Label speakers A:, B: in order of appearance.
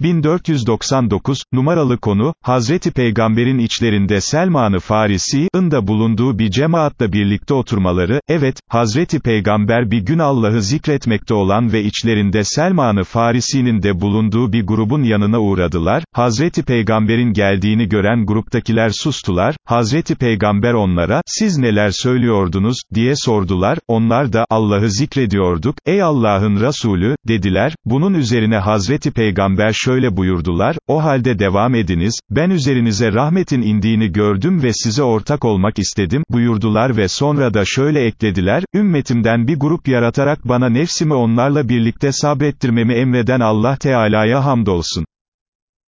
A: 1499, numaralı konu, Hazreti Peygamber'in içlerinde Selman-ı Farisi'nin da bulunduğu bir cemaatla birlikte oturmaları, evet, Hazreti Peygamber bir gün Allah'ı zikretmekte olan ve içlerinde Selman-ı Farisi'nin de bulunduğu bir grubun yanına uğradılar, Hazreti Peygamber'in geldiğini gören gruptakiler sustular, Hazreti Peygamber onlara, siz neler söylüyordunuz, diye sordular, onlar da, Allah'ı zikrediyorduk, ey Allah'ın Resulü, dediler, bunun üzerine Hazreti Peygamber şöyle, şöyle buyurdular, o halde devam ediniz, ben üzerinize rahmetin indiğini gördüm ve size ortak olmak istedim, buyurdular ve sonra da şöyle eklediler, ümmetimden bir grup yaratarak bana nefsimi onlarla birlikte sabrettirmemi emreden Allah Teala'ya hamdolsun.